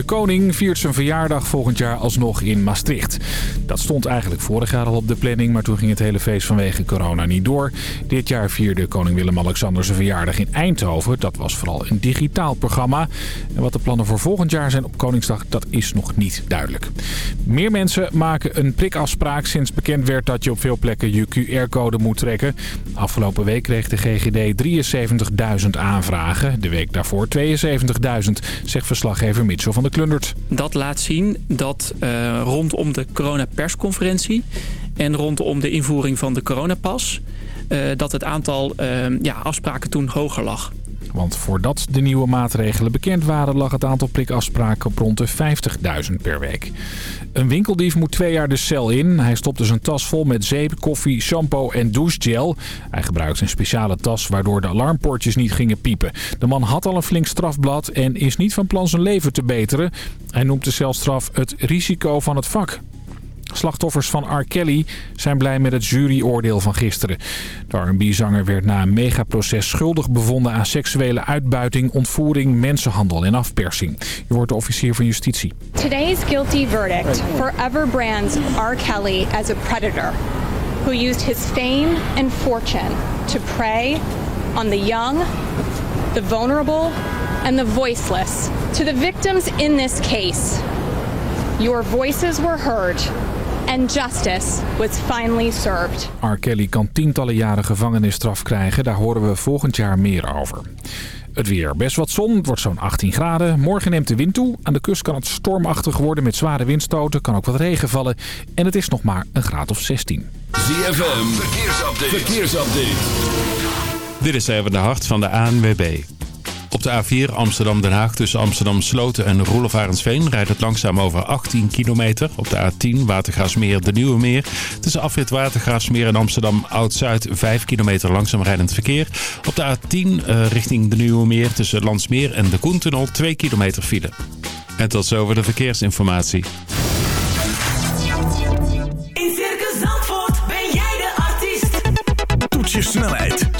De koning viert zijn verjaardag volgend jaar alsnog in Maastricht. Dat stond eigenlijk vorig jaar al op de planning, maar toen ging het hele feest vanwege corona niet door. Dit jaar vierde koning Willem-Alexander zijn verjaardag in Eindhoven. Dat was vooral een digitaal programma. En wat de plannen voor volgend jaar zijn op Koningsdag, dat is nog niet duidelijk. Meer mensen maken een prikafspraak sinds bekend werd dat je op veel plekken je QR-code moet trekken. Afgelopen week kreeg de GGD 73.000 aanvragen. De week daarvoor 72.000, zegt verslaggever Mitchell van de Dat laat zien dat uh, rondom de coronapersconferentie en rondom de invoering van de coronapas... Uh, dat het aantal uh, ja, afspraken toen hoger lag. Want voordat de nieuwe maatregelen bekend waren... lag het aantal prikafspraken op rond de 50.000 per week. Een winkeldief moet twee jaar de cel in. Hij stopte zijn tas vol met zeep, koffie, shampoo en douchegel. Hij gebruikte een speciale tas waardoor de alarmpoortjes niet gingen piepen. De man had al een flink strafblad en is niet van plan zijn leven te beteren. Hij noemt de celstraf het risico van het vak. Slachtoffers van R. Kelly zijn blij met het juryoordeel van gisteren. De R&B-zanger werd na een megaproces schuldig bevonden aan seksuele uitbuiting, ontvoering, mensenhandel en afpersing. Je wordt de officier van justitie. Today's guilty verdict forever brands R. Kelly as a predator who used his fame and fortune to prey on the young, the vulnerable and the voiceless. To the victims in this case, your voices were heard and justice was finally served. R. Kelly kan tientallen jaren gevangenisstraf krijgen. Daar horen we volgend jaar meer over. Het weer. Best wat zon. Het wordt zo'n 18 graden. Morgen neemt de wind toe. Aan de kust kan het stormachtig worden met zware windstoten. Kan ook wat regen vallen. En het is nog maar een graad of 16. ZFM. Verkeersupdate. Verkeersupdate. Dit is even de hart van de ANWB. Op de A4 Amsterdam-Den Haag tussen Amsterdam Sloten en Roelof rijdt het langzaam over 18 kilometer. Op de A10 Watergraafsmeer de Nieuwe Meer. Tussen afrit Watergraafsmeer en Amsterdam Oud-Zuid 5 kilometer langzaam rijdend verkeer. Op de A10 uh, richting de Nieuwe Meer tussen Landsmeer en de Koentunnel 2 kilometer file. En tot zover de verkeersinformatie.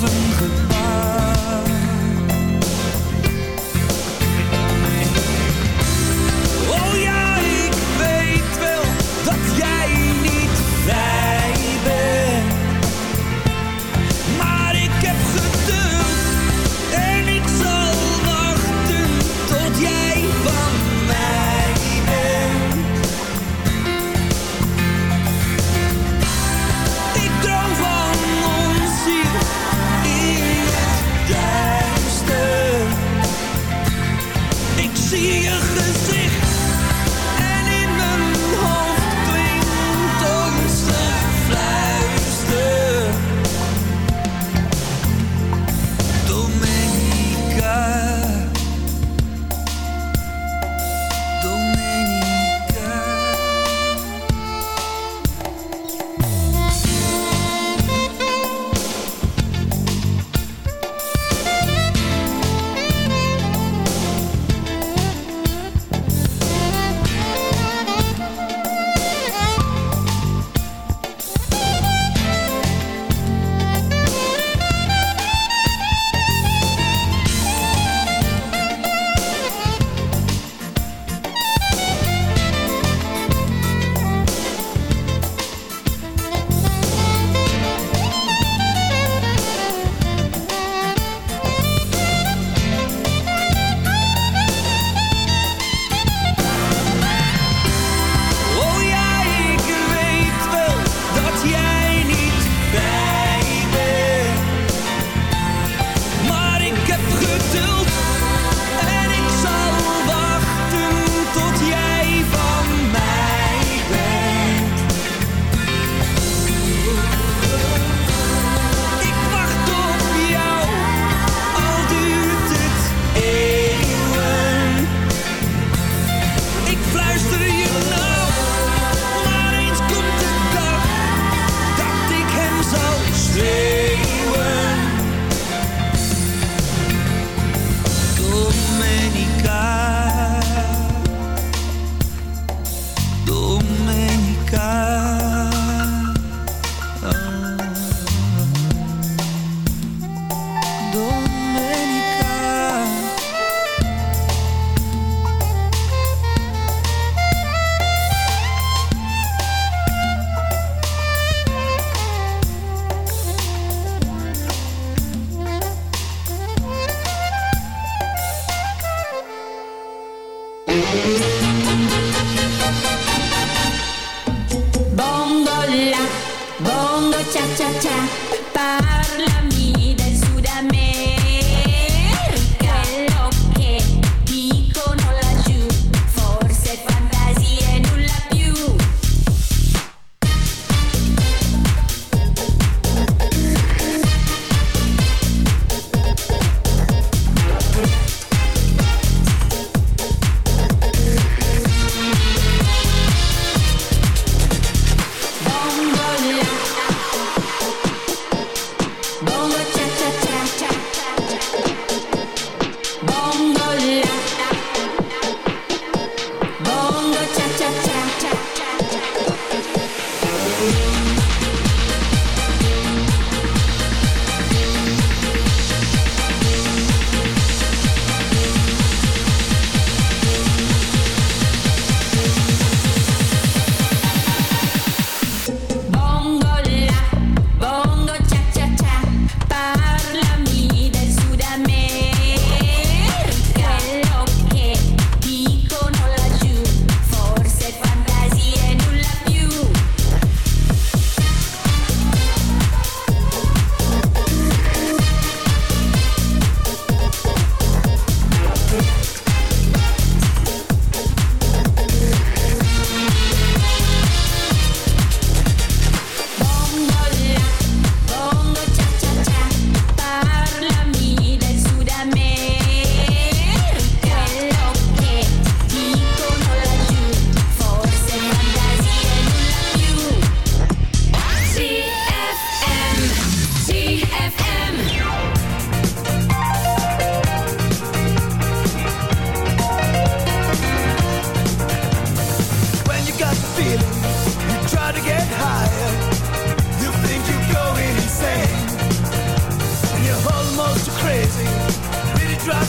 分一。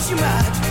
you mad.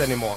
anymore.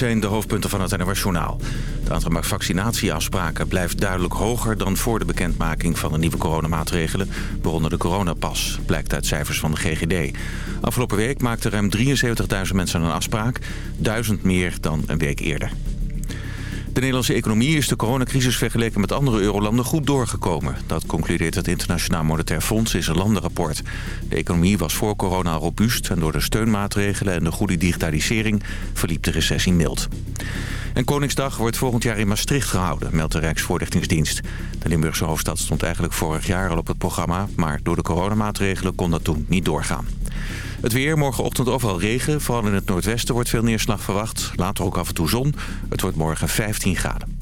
Zijn de hoofdpunten van het NOS Journaal. Het aantal vaccinatieafspraken blijft duidelijk hoger dan voor de bekendmaking van de nieuwe coronamaatregelen, waaronder de coronapas, blijkt uit cijfers van de GGD. Afgelopen week maakten ruim 73.000 mensen een afspraak, 1000 meer dan een week eerder. De Nederlandse economie is de coronacrisis vergeleken met andere eurolanden goed doorgekomen. Dat concludeert het Internationaal Monetair Fonds in zijn landenrapport. De economie was voor corona robuust en door de steunmaatregelen en de goede digitalisering verliep de recessie mild. En Koningsdag wordt volgend jaar in Maastricht gehouden, meldt de Rijksvoorlichtingsdienst. De Limburgse hoofdstad stond eigenlijk vorig jaar al op het programma... maar door de coronamaatregelen kon dat toen niet doorgaan. Het weer, morgenochtend overal regen. Vooral in het noordwesten wordt veel neerslag verwacht. Later ook af en toe zon. Het wordt morgen 15 graden.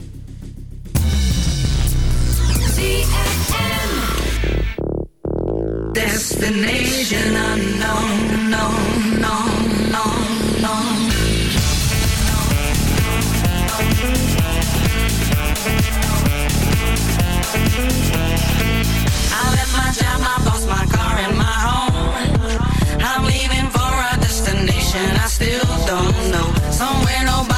Somewhere nobody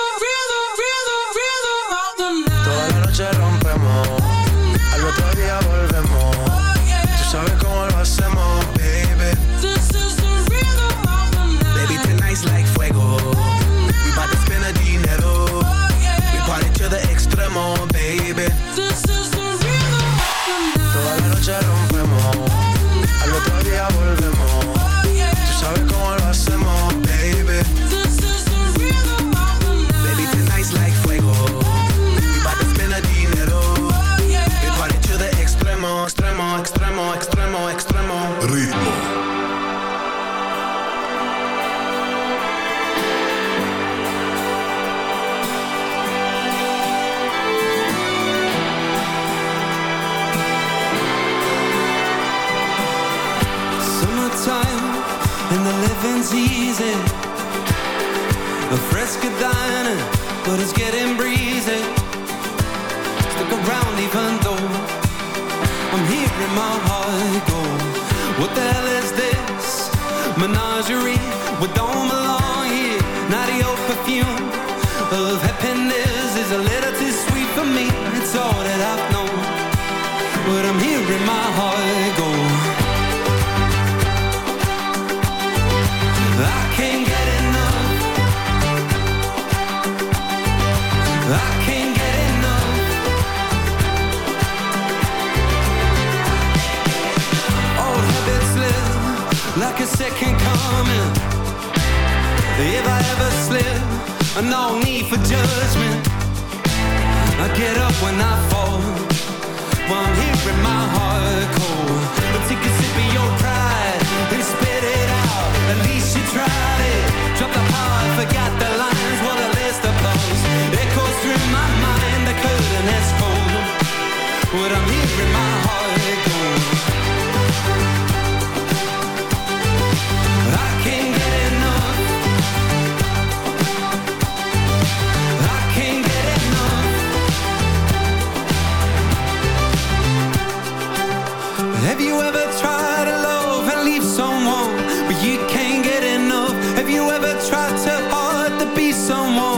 even though I'm hearing my heart go. What the hell is this? Menagerie, we don't belong here. Not your perfume of happiness is a little too sweet for me. It's all that I've known. But I'm hearing my heart go. A second coming. If I ever slip, no need for judgment. I get up when I fall. While I'm hearing my heart cold. But take a sip of your pride and spit it out. At least you tried it. Drop the heart, forgot the lines. What a list of blows. Echoes through my mind. The curtain is cold. What I'm hearing my heart go. You ever tried so hard to be someone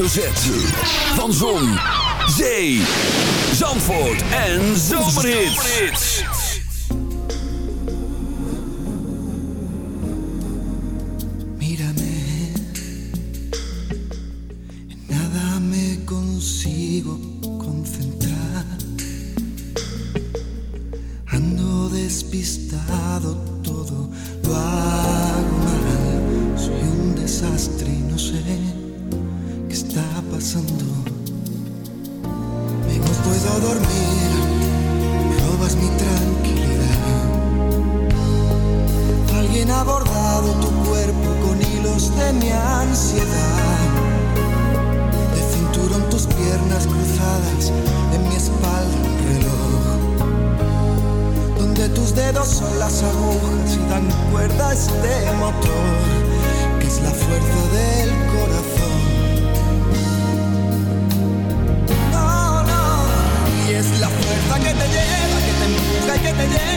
met een hoofdletter Z. Van Zon, que te llena,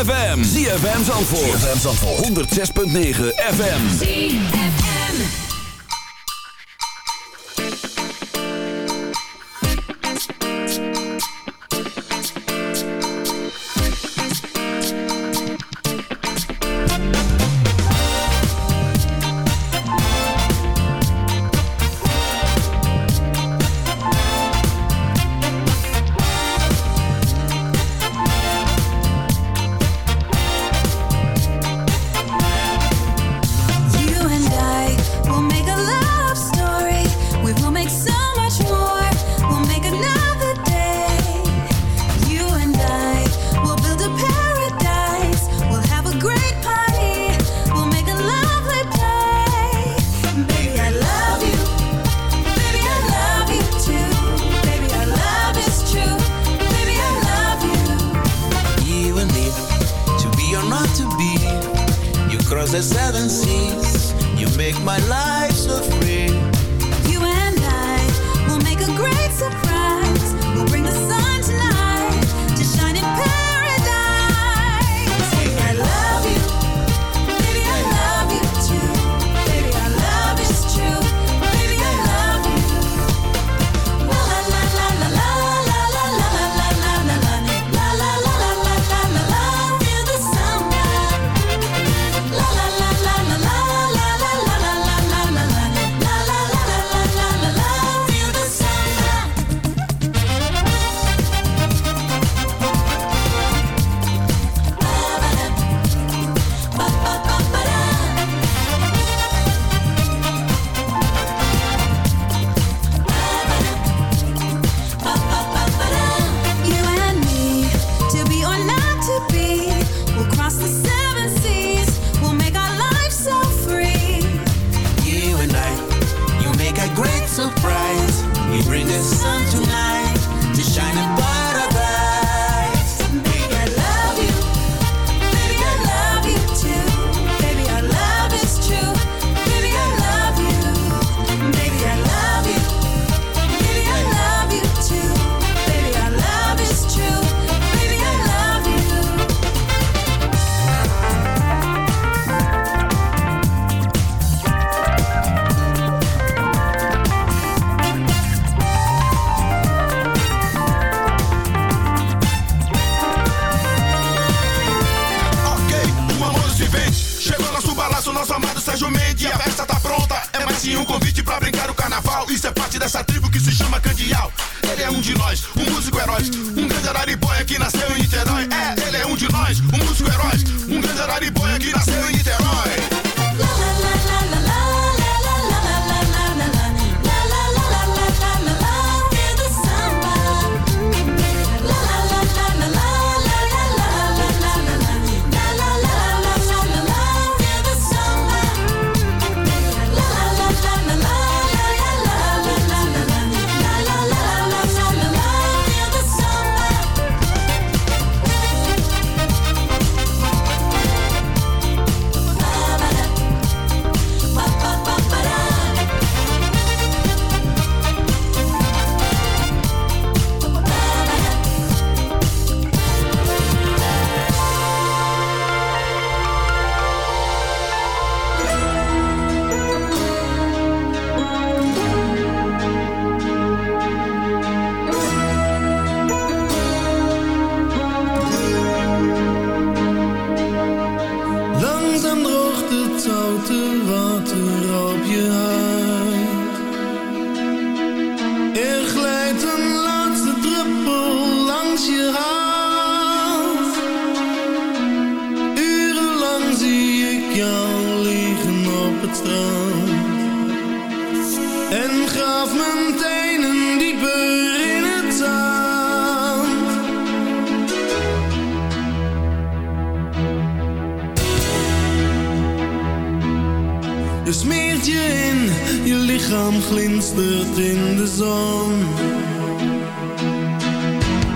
ZFM. ZFM Zandvoort. ZFM 106.9 FM. nosso, nosso amado Sérgio Mendes. A festa tá pronta, é mais que um convite pra brincar o carnaval. Isso é parte dessa tribo que se chama Candial. Ele é um de nós, um músico herói, um grande araribóia que nasceu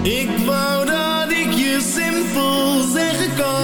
Ik wou dat ik je simpel zeggen kan.